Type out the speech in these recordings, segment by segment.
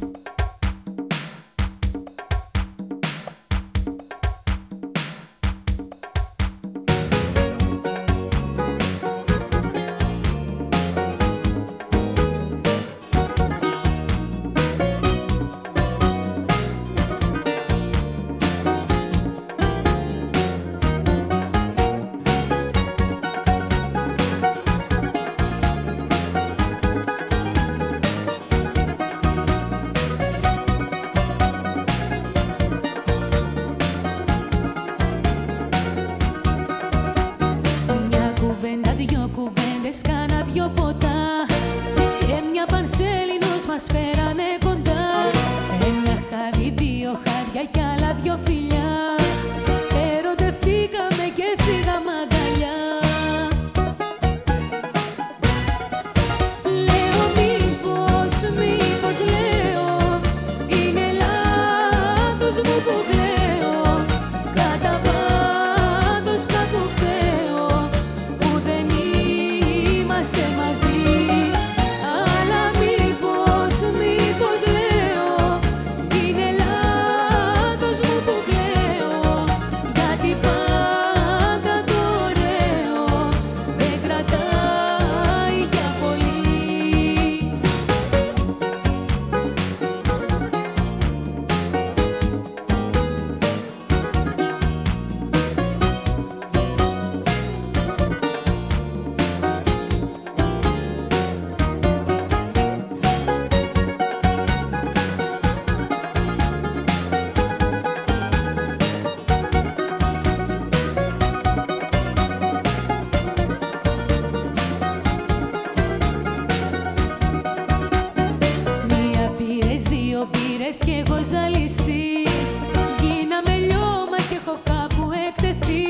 Bye. Πήρες, δύο πήρες και κι εγώ ζαλιστή Γίναμε λιώμα κι έχω κάπου εκτεθεί.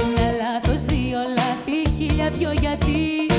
Ένα λάθος, δύο λάθη, χίλια δυο γιατί.